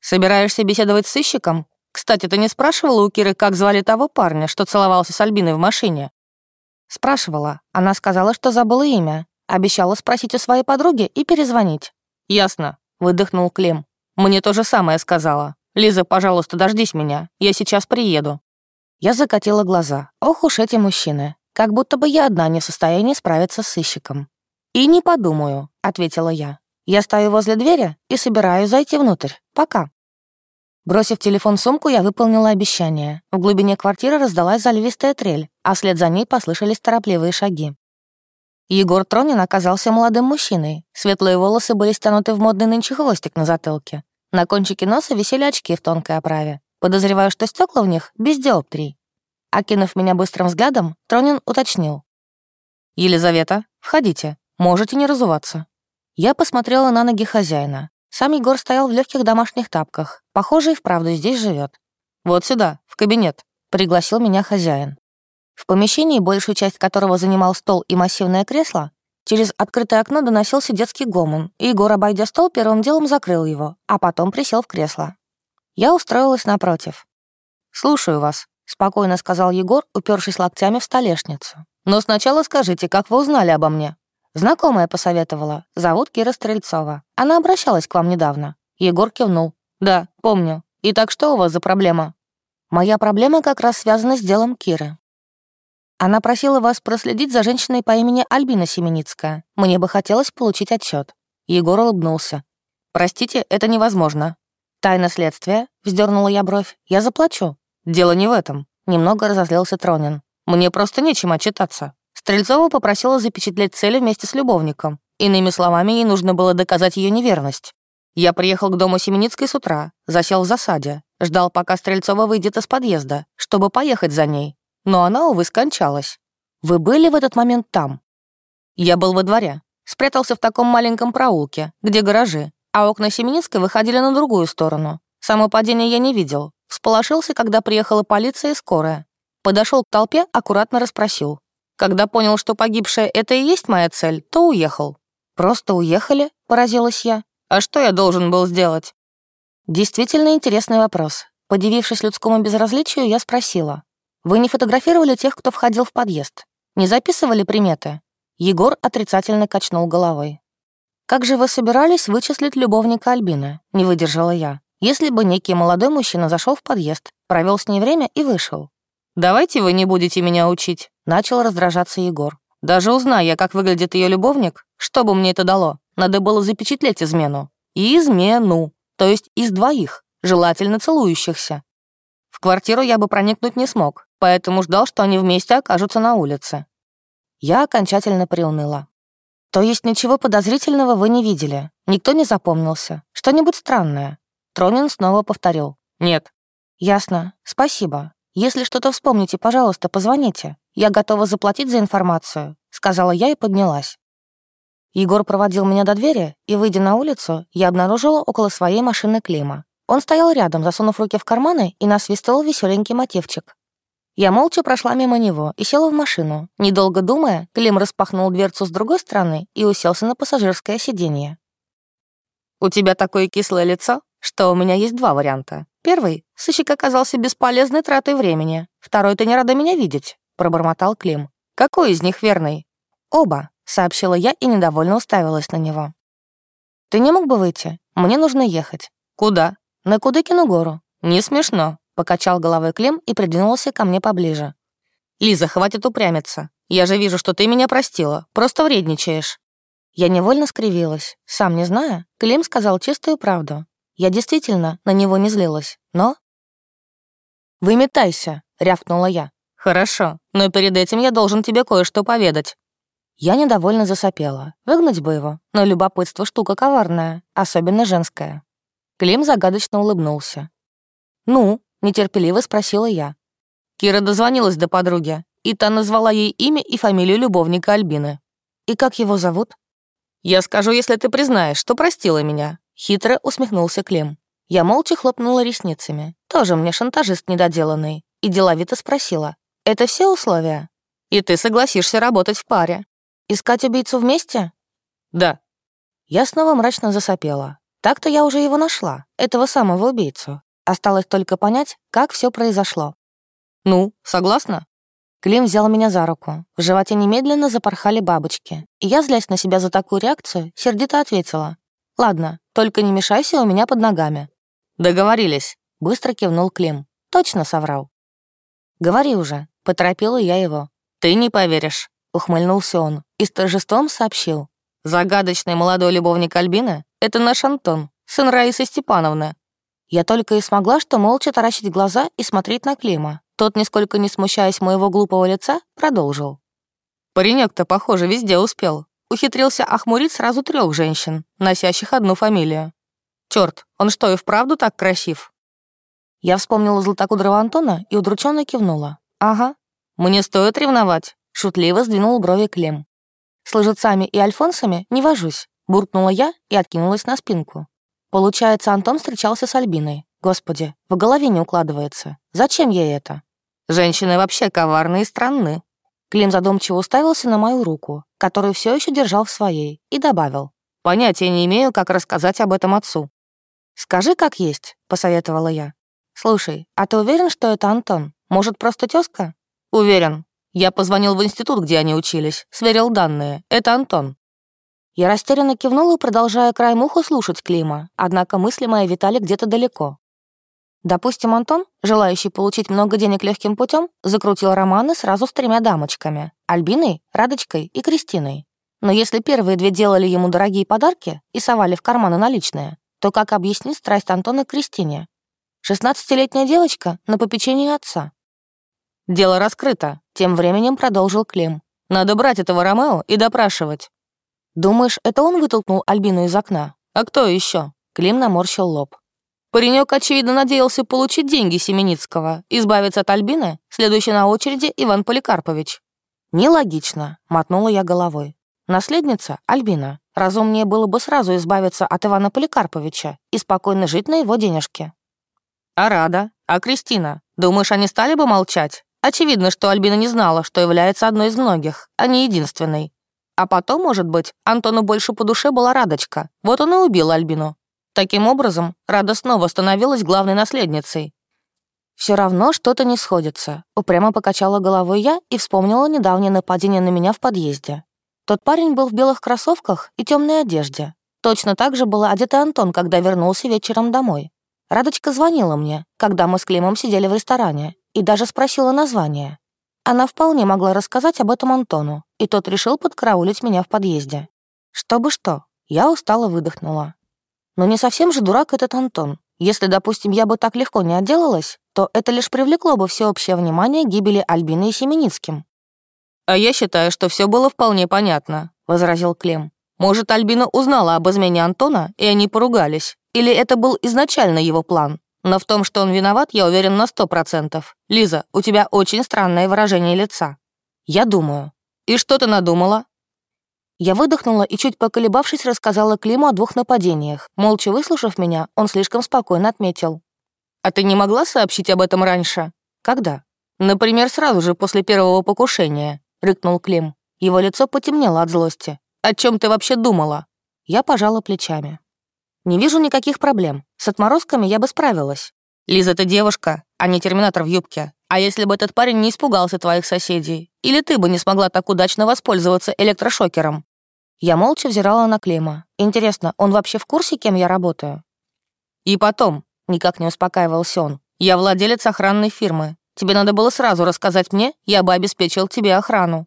«Собираешься беседовать с сыщиком? Кстати, ты не спрашивала у Киры, как звали того парня, что целовался с Альбиной в машине?» Спрашивала. Она сказала, что забыла имя. Обещала спросить у своей подруги и перезвонить. «Ясно», — выдохнул Клим. «Мне то же самое сказала. Лиза, пожалуйста, дождись меня. Я сейчас приеду». Я закатила глаза. Ох уж эти мужчины. Как будто бы я одна не в состоянии справиться с сыщиком. «И не подумаю», — ответила я. «Я стою возле двери и собираюсь зайти внутрь. Пока». Бросив телефон в сумку, я выполнила обещание. В глубине квартиры раздалась заливистая трель, а вслед за ней послышались торопливые шаги. Егор Тронин оказался молодым мужчиной. Светлые волосы были стянуты в модный нынче хвостик на затылке. На кончике носа висели очки в тонкой оправе. Подозреваю, что стекла в них без диоптрий. Окинув меня быстрым взглядом, Тронин уточнил. «Елизавета, входите. Можете не разуваться». Я посмотрела на ноги хозяина. Сам Егор стоял в легких домашних тапках. Похоже, и вправду здесь живет. «Вот сюда, в кабинет», — пригласил меня хозяин. В помещении, большую часть которого занимал стол и массивное кресло, через открытое окно доносился детский гомон, и Егор, обойдя стол, первым делом закрыл его, а потом присел в кресло. Я устроилась напротив. «Слушаю вас», — спокойно сказал Егор, упершись локтями в столешницу. «Но сначала скажите, как вы узнали обо мне?» Знакомая посоветовала. Зовут Кира Стрельцова. Она обращалась к вам недавно. Егор кивнул. Да, помню. И так что у вас за проблема? Моя проблема как раз связана с делом Киры. Она просила вас проследить за женщиной по имени Альбина Семеницкая. Мне бы хотелось получить отчет. Егор улыбнулся. «Простите, это невозможно». «Тайна следствия?» — вздернула я бровь. «Я заплачу». «Дело не в этом». Немного разозлился Тронин. «Мне просто нечем отчитаться. Стрельцова попросила запечатлеть цель вместе с любовником. Иными словами, ей нужно было доказать ее неверность. Я приехал к дому Семеницкой с утра, засел в засаде, ждал, пока Стрельцова выйдет из подъезда, чтобы поехать за ней. Но она, увы, скончалась. Вы были в этот момент там? Я был во дворе. Спрятался в таком маленьком проулке, где гаражи, а окна Семеницкой выходили на другую сторону. Само падение я не видел. Всполошился, когда приехала полиция и скорая. Подошел к толпе, аккуратно расспросил. Когда понял, что погибшая — это и есть моя цель, то уехал. «Просто уехали?» — поразилась я. «А что я должен был сделать?» Действительно интересный вопрос. Подивившись людскому безразличию, я спросила. «Вы не фотографировали тех, кто входил в подъезд? Не записывали приметы?» Егор отрицательно качнул головой. «Как же вы собирались вычислить любовника Альбины?» — не выдержала я. «Если бы некий молодой мужчина зашел в подъезд, провел с ней время и вышел». «Давайте вы не будете меня учить», Начал раздражаться Егор. Даже узнай я, как выглядит ее любовник, что бы мне это дало? Надо было запечатлеть измену. Измену, то есть из двоих, желательно целующихся. В квартиру я бы проникнуть не смог, поэтому ждал, что они вместе окажутся на улице. Я окончательно приуныла. То есть ничего подозрительного вы не видели? Никто не запомнился? Что-нибудь странное? Тронин снова повторил. Нет. Ясно. Спасибо. Если что-то вспомните, пожалуйста, позвоните. Я готова заплатить за информацию», — сказала я и поднялась. Егор проводил меня до двери, и, выйдя на улицу, я обнаружила около своей машины Клима. Он стоял рядом, засунув руки в карманы, и насвистывал веселенький мотивчик. Я молча прошла мимо него и села в машину. Недолго думая, Клим распахнул дверцу с другой стороны и уселся на пассажирское сиденье. «У тебя такое кислое лицо, что у меня есть два варианта. Первый — сыщик оказался бесполезной тратой времени. Второй — ты не рада меня видеть пробормотал Клим. «Какой из них верный?» «Оба», — сообщила я и недовольно уставилась на него. «Ты не мог бы выйти? Мне нужно ехать». «Куда?» «На Кудыкину гору». «Не смешно», — покачал головой Клим и придвинулся ко мне поближе. «Лиза, хватит упрямиться. Я же вижу, что ты меня простила. Просто вредничаешь». Я невольно скривилась. Сам не зная, Клим сказал чистую правду. Я действительно на него не злилась, но... «Выметайся», — рявкнула я. «Хорошо, но перед этим я должен тебе кое-что поведать». Я недовольно засопела. Выгнать бы его, но любопытство штука коварная, особенно женская. Клим загадочно улыбнулся. «Ну?» — нетерпеливо спросила я. Кира дозвонилась до подруги, и та назвала ей имя и фамилию любовника Альбины. «И как его зовут?» «Я скажу, если ты признаешь, что простила меня», — хитро усмехнулся Клим. Я молча хлопнула ресницами. Тоже мне шантажист недоделанный. И деловито спросила. «Это все условия?» И ты согласишься работать в паре. Искать убийцу вместе? Да. Я снова мрачно засопела. Так-то я уже его нашла, этого самого убийцу. Осталось только понять, как все произошло. Ну, согласна? Клим взял меня за руку. В животе немедленно запорхали бабочки. И я, злясь на себя за такую реакцию, сердито ответила. «Ладно, только не мешайся у меня под ногами». «Договорились», — быстро кивнул Клим. Точно соврал. «Говори уже», — поторопила я его. «Ты не поверишь», — ухмыльнулся он и с торжеством сообщил. «Загадочный молодой любовник Альбины — это наш Антон, сын Раисы Степановны». Я только и смогла что молча таращить глаза и смотреть на Клима. Тот, нисколько не смущаясь моего глупого лица, продолжил. Паренек-то, похоже, везде успел. Ухитрился охмурить сразу трех женщин, носящих одну фамилию. Черт, он что, и вправду так красив? Я вспомнила златокудрого Антона и удрученно кивнула. «Ага, мне стоит ревновать», — шутливо сдвинул брови Клем. «С лжецами и альфонсами не вожусь», — буркнула я и откинулась на спинку. Получается, Антон встречался с Альбиной. Господи, в голове не укладывается. Зачем ей это? Женщины вообще коварные и странны. Клим задумчиво уставился на мою руку, которую все еще держал в своей, и добавил. «Понятия не имею, как рассказать об этом отцу». «Скажи, как есть», — посоветовала я. «Слушай, а ты уверен, что это Антон? Может, просто тезка?» «Уверен. Я позвонил в институт, где они учились, сверил данные. Это Антон». Я растерянно кивнула, продолжая краем уха слушать Клима, однако мысли мои витали где-то далеко. Допустим, Антон, желающий получить много денег легким путем, закрутил романы сразу с тремя дамочками — Альбиной, Радочкой и Кристиной. Но если первые две делали ему дорогие подарки и совали в карманы наличные, то как объяснить страсть Антона к Кристине? Шестнадцатилетняя девочка на попечении отца. «Дело раскрыто», — тем временем продолжил Клим. «Надо брать этого Ромео и допрашивать». «Думаешь, это он вытолкнул Альбину из окна?» «А кто еще? Клим наморщил лоб. Паренек, очевидно, надеялся получить деньги Семеницкого, избавиться от Альбины, следующий на очереди Иван Поликарпович. «Нелогично», — мотнула я головой. «Наследница — Альбина. Разумнее было бы сразу избавиться от Ивана Поликарповича и спокойно жить на его денежке». А Рада? А Кристина? Думаешь, они стали бы молчать? Очевидно, что Альбина не знала, что является одной из многих, а не единственной. А потом, может быть, Антону больше по душе была Радочка. Вот он и убил Альбину. Таким образом, Рада снова становилась главной наследницей. Все равно что-то не сходится. Упрямо покачала головой я и вспомнила недавнее нападение на меня в подъезде. Тот парень был в белых кроссовках и темной одежде. Точно так же был одет Антон, когда вернулся вечером домой. Радочка звонила мне, когда мы с Климом сидели в ресторане, и даже спросила название. Она вполне могла рассказать об этом Антону, и тот решил подкараулить меня в подъезде. Чтобы что, я устало выдохнула. Но не совсем же дурак этот Антон. Если, допустим, я бы так легко не отделалась, то это лишь привлекло бы всеобщее внимание гибели Альбины и Семеницким. «А я считаю, что все было вполне понятно», — возразил Клим. «Может, Альбина узнала об измене Антона, и они поругались. Или это был изначально его план? Но в том, что он виноват, я уверен на сто процентов. Лиза, у тебя очень странное выражение лица. Я думаю. И что ты надумала? Я выдохнула и, чуть поколебавшись, рассказала Климу о двух нападениях. Молча выслушав меня, он слишком спокойно отметил. «А ты не могла сообщить об этом раньше?» «Когда?» «Например, сразу же после первого покушения», — рыкнул Клим. Его лицо потемнело от злости. «О чем ты вообще думала?» Я пожала плечами. Не вижу никаких проблем. С отморозками я бы справилась. Лиза, ты девушка, а не терминатор в юбке. А если бы этот парень не испугался твоих соседей? Или ты бы не смогла так удачно воспользоваться электрошокером? Я молча взирала на Клима. Интересно, он вообще в курсе, кем я работаю? И потом, никак не успокаивался он, я владелец охранной фирмы. Тебе надо было сразу рассказать мне, я бы обеспечил тебе охрану.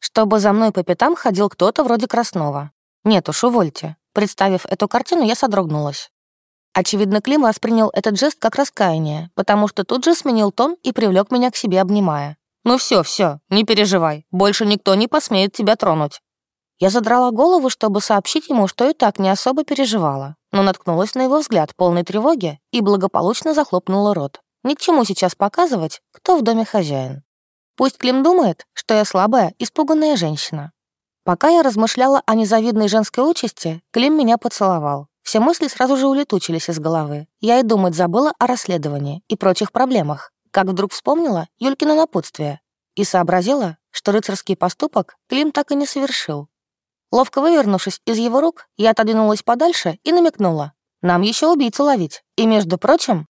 Чтобы за мной по пятам ходил кто-то вроде Краснова. Нет уж, увольте. Представив эту картину, я содрогнулась. Очевидно, Клим воспринял этот жест как раскаяние, потому что тут же сменил тон и привлек меня к себе, обнимая. «Ну все, все, не переживай, больше никто не посмеет тебя тронуть». Я задрала голову, чтобы сообщить ему, что и так не особо переживала, но наткнулась на его взгляд полной тревоги и благополучно захлопнула рот. Ни к чему сейчас показывать, кто в доме хозяин. Пусть Клим думает, что я слабая, испуганная женщина. Пока я размышляла о незавидной женской участи, Клим меня поцеловал. Все мысли сразу же улетучились из головы. Я и думать забыла о расследовании и прочих проблемах. Как вдруг вспомнила Юлькино напутствие. и сообразила, что рыцарский поступок Клим так и не совершил. Ловко вывернувшись из его рук, я отодвинулась подальше и намекнула. «Нам еще убийцу ловить. И, между прочим...»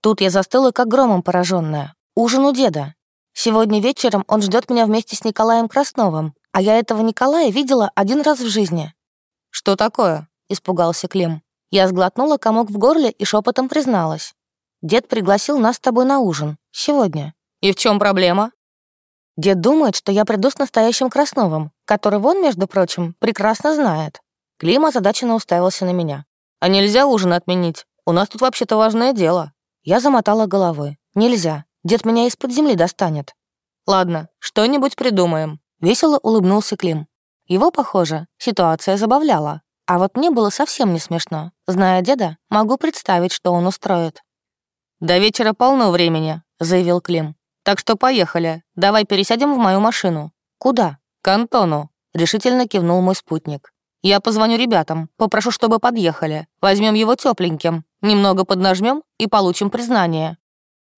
Тут я застыла, как громом пораженная. Ужин у деда. Сегодня вечером он ждет меня вместе с Николаем Красновым, а я этого Николая видела один раз в жизни. «Что такое?» — испугался Клим. Я сглотнула комок в горле и шепотом призналась. «Дед пригласил нас с тобой на ужин. Сегодня». «И в чем проблема?» Дед думает, что я приду с настоящим Красновым, который он, между прочим, прекрасно знает. Клим озадаченно уставился на меня. «А нельзя ужин отменить? У нас тут вообще-то важное дело». Я замотала головой. «Нельзя. Дед меня из-под земли достанет». «Ладно, что-нибудь придумаем». Весело улыбнулся Клим. Его, похоже, ситуация забавляла. А вот мне было совсем не смешно. Зная деда, могу представить, что он устроит. «До вечера полно времени», — заявил Клим. «Так что поехали. Давай пересядем в мою машину». «Куда?» «К Антону», — решительно кивнул мой спутник. «Я позвоню ребятам, попрошу, чтобы подъехали. Возьмем его тепленьким, немного поднажмем и получим признание».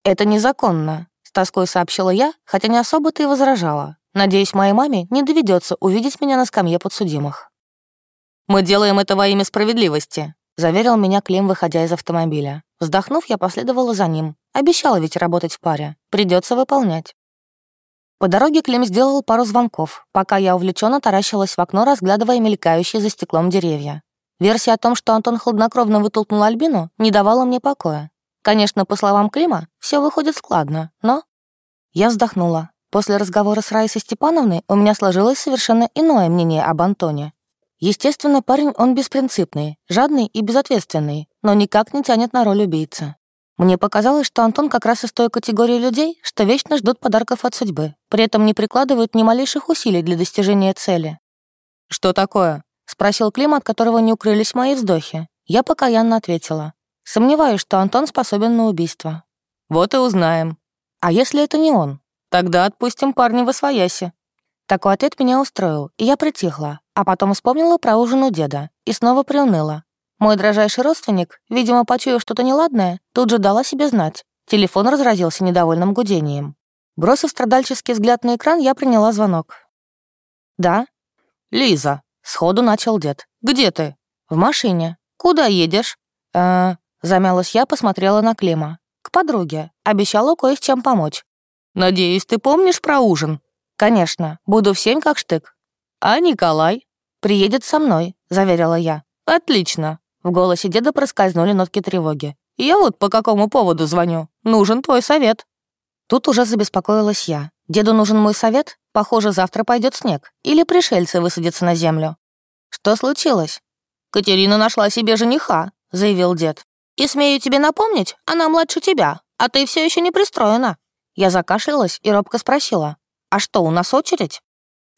«Это незаконно», — с тоской сообщила я, хотя не особо-то и возражала. Надеюсь, моей маме не доведется увидеть меня на скамье подсудимых. «Мы делаем это во имя справедливости», — заверил меня Клим, выходя из автомобиля. Вздохнув, я последовала за ним. Обещала ведь работать в паре. Придется выполнять. По дороге Клим сделал пару звонков, пока я увлеченно таращилась в окно, разглядывая мелькающие за стеклом деревья. Версия о том, что Антон хладнокровно вытолкнул Альбину, не давала мне покоя. Конечно, по словам Клима, все выходит складно, но... Я вздохнула. После разговора с Раисой Степановной у меня сложилось совершенно иное мнение об Антоне. Естественно, парень он беспринципный, жадный и безответственный, но никак не тянет на роль убийцы. Мне показалось, что Антон как раз из той категории людей, что вечно ждут подарков от судьбы, при этом не прикладывают ни малейших усилий для достижения цели. «Что такое?» — спросил Клим, от которого не укрылись мои вздохи. Я покаянно ответила. Сомневаюсь, что Антон способен на убийство. «Вот и узнаем». «А если это не он?» «Тогда отпустим парня в освояси». Такой ответ меня устроил, и я притихла, а потом вспомнила про ужин у деда и снова приуныла. Мой дрожайший родственник, видимо, почуяв что-то неладное, тут же дала себе знать. Телефон разразился недовольным гудением. Бросив страдальческий взгляд на экран, я приняла звонок. «Да?» «Лиза», — сходу начал дед. «Где ты?» «В машине». «Куда едешь?» «Э-э...» Замялась я, посмотрела на Клима. «К подруге. Обещала кое с чем помочь». «Надеюсь, ты помнишь про ужин?» «Конечно. Буду в семь как штык». «А Николай?» «Приедет со мной», — заверила я. «Отлично». В голосе деда проскользнули нотки тревоги. «Я вот по какому поводу звоню. Нужен твой совет». Тут уже забеспокоилась я. Деду нужен мой совет? Похоже, завтра пойдет снег. Или пришельцы высадятся на землю. Что случилось? «Катерина нашла себе жениха», — заявил дед. «И смею тебе напомнить, она младше тебя, а ты все еще не пристроена». Я закашлялась и робко спросила. «А что, у нас очередь?»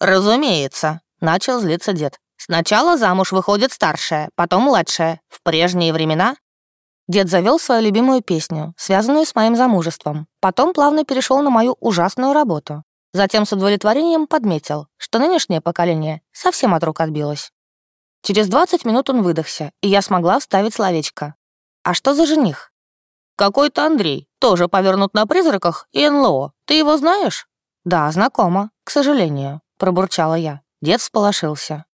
«Разумеется», — начал злиться дед. «Сначала замуж выходит старшая, потом младшая. В прежние времена...» Дед завел свою любимую песню, связанную с моим замужеством. Потом плавно перешел на мою ужасную работу. Затем с удовлетворением подметил, что нынешнее поколение совсем от рук отбилось. Через 20 минут он выдохся, и я смогла вставить словечко. «А что за жених?» «Какой-то Андрей, тоже повернут на призраках и НЛО. Ты его знаешь?» «Да, знакомо, к сожалению», — пробурчала я. Дед сполошился.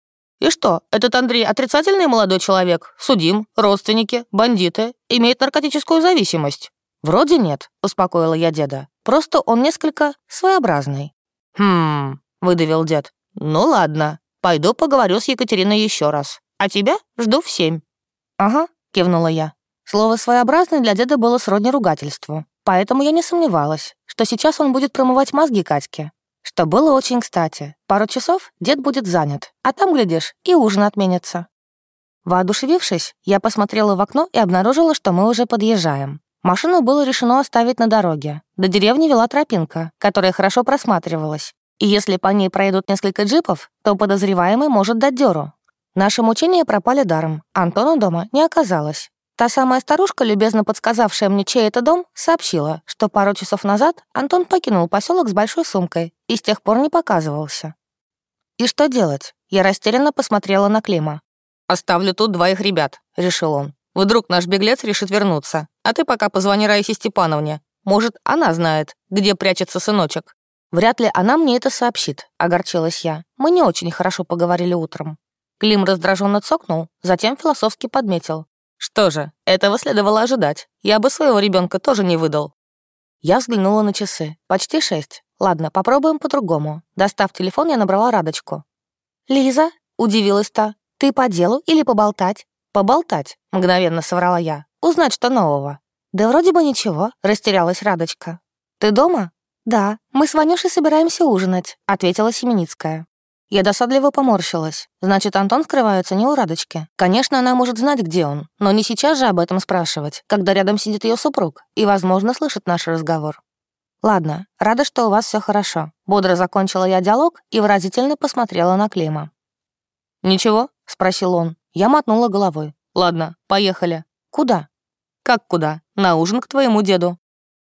«И что, этот Андрей отрицательный молодой человек? Судим, родственники, бандиты, имеет наркотическую зависимость?» «Вроде нет», — успокоила я деда. «Просто он несколько своеобразный». «Хм...» — выдавил дед. «Ну ладно, пойду поговорю с Екатериной еще раз. А тебя жду в семь». «Ага», — кивнула я. Слово «своеобразный» для деда было сродни ругательству. Поэтому я не сомневалась, что сейчас он будет промывать мозги Катьке. Что было очень кстати. Пару часов дед будет занят, а там, глядишь, и ужин отменится. Воодушевившись, я посмотрела в окно и обнаружила, что мы уже подъезжаем. Машину было решено оставить на дороге. До деревни вела тропинка, которая хорошо просматривалась. И если по ней проедут несколько джипов, то подозреваемый может дать дёру. Наши мучения пропали даром. Антона дома не оказалось. Та самая старушка, любезно подсказавшая мне, чей это дом, сообщила, что пару часов назад Антон покинул поселок с большой сумкой и с тех пор не показывался. «И что делать?» Я растерянно посмотрела на Клима. «Оставлю тут двоих ребят», — решил он. «Вдруг наш беглец решит вернуться, а ты пока позвони Раисе Степановне. Может, она знает, где прячется сыночек». Вряд ли она мне это сообщит, огорчилась я. Мы не очень хорошо поговорили утром. Клим раздраженно цокнул, затем философски подметил. Что же, этого следовало ожидать. Я бы своего ребенка тоже не выдал. Я взглянула на часы. Почти шесть. Ладно, попробуем по-другому. Достав телефон, я набрала Радочку. «Лиза?» — удивилась та. «Ты по делу или поболтать?» «Поболтать», — мгновенно соврала я. «Узнать, что нового». «Да вроде бы ничего», — растерялась Радочка. «Ты дома?» «Да, мы с Ванюшей собираемся ужинать», — ответила Семеницкая. Я досадливо поморщилась. Значит, Антон скрывается не у Радочки. Конечно, она может знать, где он, но не сейчас же об этом спрашивать, когда рядом сидит ее супруг и, возможно, слышит наш разговор. «Ладно, рада, что у вас все хорошо». Бодро закончила я диалог и выразительно посмотрела на Клима. «Ничего?» — спросил он. Я мотнула головой. «Ладно, поехали». «Куда?» «Как куда? На ужин к твоему деду».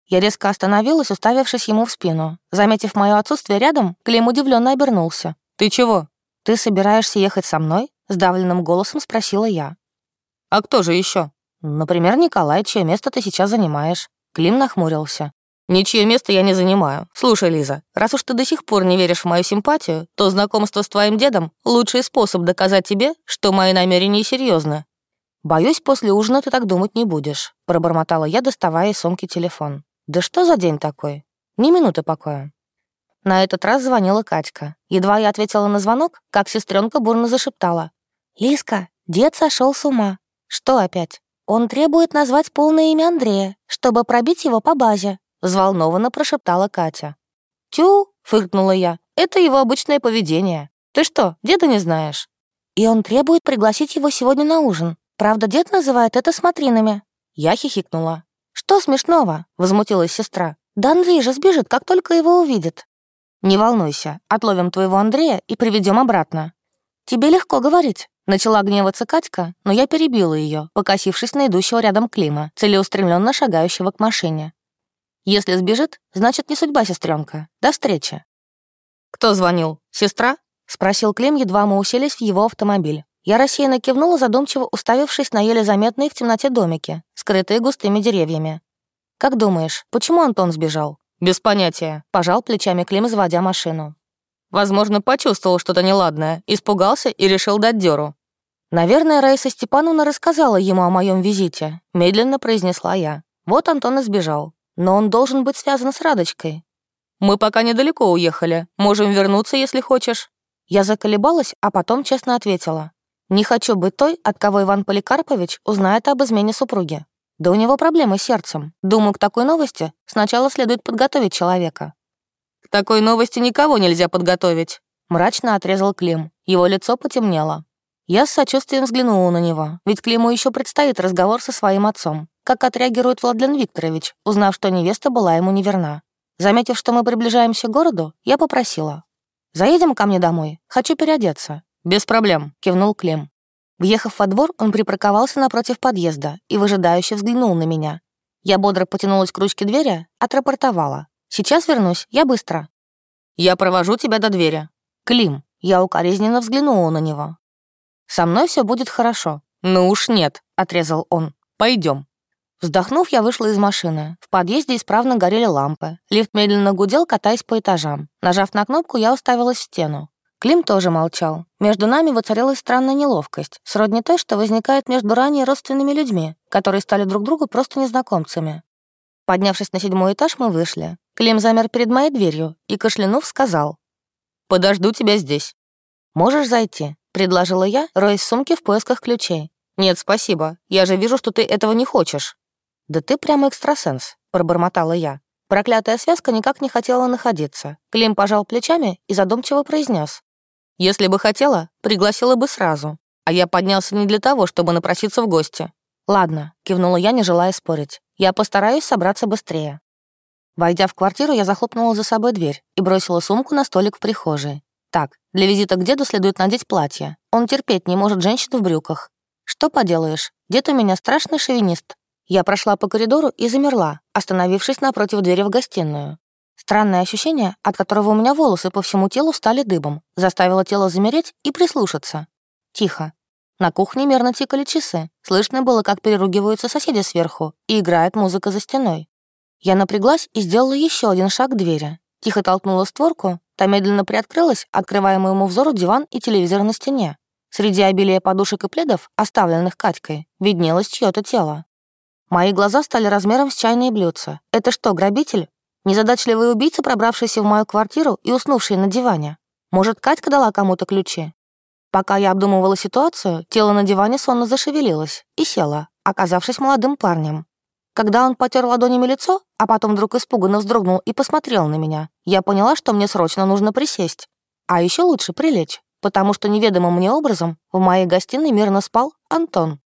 Я резко остановилась, уставившись ему в спину. Заметив мое отсутствие рядом, Клим удивленно обернулся. «Ты чего?» «Ты собираешься ехать со мной?» — сдавленным голосом спросила я. «А кто же еще? «Например, Николай, чье место ты сейчас занимаешь». Клим нахмурился. Ничье место я не занимаю. Слушай, Лиза, раз уж ты до сих пор не веришь в мою симпатию, то знакомство с твоим дедом — лучший способ доказать тебе, что мои намерения серьезны. «Боюсь, после ужина ты так думать не будешь», — пробормотала я, доставая из сумки телефон. «Да что за день такой? Ни минуты покоя». На этот раз звонила Катька. Едва я ответила на звонок, как сестренка бурно зашептала. «Лиска, дед сошел с ума. Что опять? Он требует назвать полное имя Андрея, чтобы пробить его по базе. — взволнованно прошептала Катя. «Тю!» — фыркнула я. «Это его обычное поведение. Ты что, деда не знаешь?» «И он требует пригласить его сегодня на ужин. Правда, дед называет это смотринами». Я хихикнула. «Что смешного?» — возмутилась сестра. «Да Андрей же сбежит, как только его увидит». «Не волнуйся, отловим твоего Андрея и приведем обратно». «Тебе легко говорить», — начала гневаться Катька, но я перебила ее, покосившись на идущего рядом Клима, целеустремленно шагающего к машине. Если сбежит, значит, не судьба сестренка. До встречи. «Кто звонил? Сестра?» — спросил Клим, едва мы уселись в его автомобиль. Я рассеянно кивнула, задумчиво уставившись на еле заметные в темноте домики, скрытые густыми деревьями. «Как думаешь, почему Антон сбежал?» «Без понятия», — пожал плечами Клим, заводя машину. «Возможно, почувствовал что-то неладное, испугался и решил дать дёру». «Наверное, Раиса Степановна рассказала ему о моем визите», — медленно произнесла я. Вот Антон и сбежал. Но он должен быть связан с Радочкой. Мы пока недалеко уехали. Можем вернуться, если хочешь». Я заколебалась, а потом честно ответила. «Не хочу быть той, от кого Иван Поликарпович узнает об измене супруги. Да у него проблемы с сердцем. Думаю, к такой новости сначала следует подготовить человека». «К такой новости никого нельзя подготовить», — мрачно отрезал Клим. Его лицо потемнело. Я с сочувствием взглянула на него, ведь Климу еще предстоит разговор со своим отцом как отреагирует Владлен Викторович, узнав, что невеста была ему неверна. Заметив, что мы приближаемся к городу, я попросила. «Заедем ко мне домой. Хочу переодеться». «Без проблем», — кивнул Клим. Въехав во двор, он припарковался напротив подъезда и выжидающе взглянул на меня. Я бодро потянулась к ручке двери, отрапортовала. «Сейчас вернусь, я быстро». «Я провожу тебя до двери». «Клим». Я укоризненно взглянула на него. «Со мной все будет хорошо». «Ну уж нет», — отрезал он. Пойдем. Вздохнув, я вышла из машины. В подъезде исправно горели лампы. Лифт медленно гудел, катаясь по этажам. Нажав на кнопку, я уставилась в стену. Клим тоже молчал. Между нами воцарилась странная неловкость, сродни той, что возникает между ранее родственными людьми, которые стали друг другу просто незнакомцами. Поднявшись на седьмой этаж, мы вышли. Клим замер перед моей дверью и, кашлянув, сказал. «Подожду тебя здесь». «Можешь зайти», — предложила я, роясь в сумке в поисках ключей. «Нет, спасибо. Я же вижу, что ты этого не хочешь». «Да ты прямо экстрасенс», — пробормотала я. Проклятая связка никак не хотела находиться. Клим пожал плечами и задумчиво произнес: «Если бы хотела, пригласила бы сразу. А я поднялся не для того, чтобы напроситься в гости». «Ладно», — кивнула я, не желая спорить. «Я постараюсь собраться быстрее». Войдя в квартиру, я захлопнула за собой дверь и бросила сумку на столик в прихожей. Так, для визита к деду следует надеть платье. Он терпеть не может женщину в брюках. Что поделаешь, дед у меня страшный шовинист. Я прошла по коридору и замерла, остановившись напротив двери в гостиную. Странное ощущение, от которого у меня волосы по всему телу стали дыбом, заставило тело замереть и прислушаться. Тихо. На кухне мерно тикали часы. Слышно было, как переругиваются соседи сверху, и играет музыка за стеной. Я напряглась и сделала еще один шаг к двери. Тихо толкнула створку, та медленно приоткрылась, открывая моему взору диван и телевизор на стене. Среди обилия подушек и пледов, оставленных Катькой, виднелось чье-то тело. Мои глаза стали размером с чайные блюдца. Это что, грабитель? Незадачливый убийца, пробравшийся в мою квартиру и уснувший на диване? Может, Катька дала кому-то ключи? Пока я обдумывала ситуацию, тело на диване сонно зашевелилось и село, оказавшись молодым парнем. Когда он потер ладонями лицо, а потом вдруг испуганно вздрогнул и посмотрел на меня, я поняла, что мне срочно нужно присесть. А еще лучше прилечь, потому что неведомым мне образом в моей гостиной мирно спал Антон.